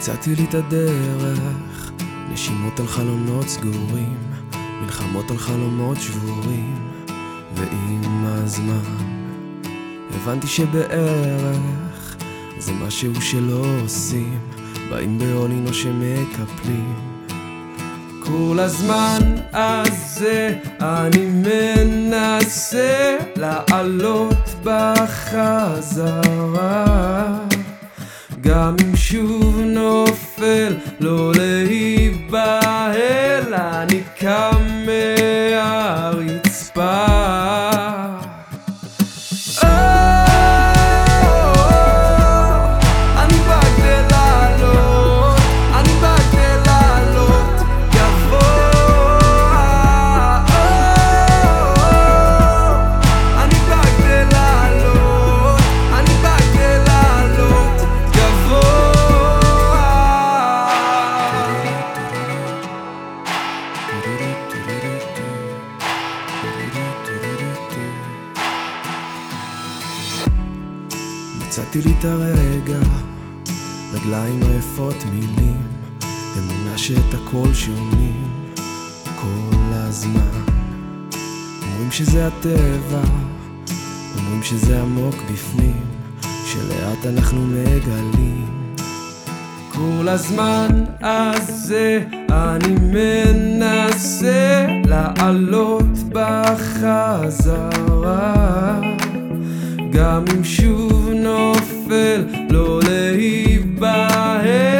מצאתי לי את הדרך, נשימות על חלונות סגורים, מלחמות על חלומות שבורים, ועם הזמן הבנתי שבערך זה משהו שלא עושים, באים בעולין או שמקפלים. כל הזמן הזה אני מנסה לעלות בחזרה גם אם שוב נופל, לא להיבהל, מצאתי לי את הרגע, רגליים רפות מילים, אמונה שאת הכל שומעים כל הזמן. אומרים שזה הטבע, אומרים שזה עמוק בפנים, שלאט אנחנו מגלים. כל הזמן הזה אני מנסה לעלות בחזרה גם אם שוב נופל, לא להיבהל,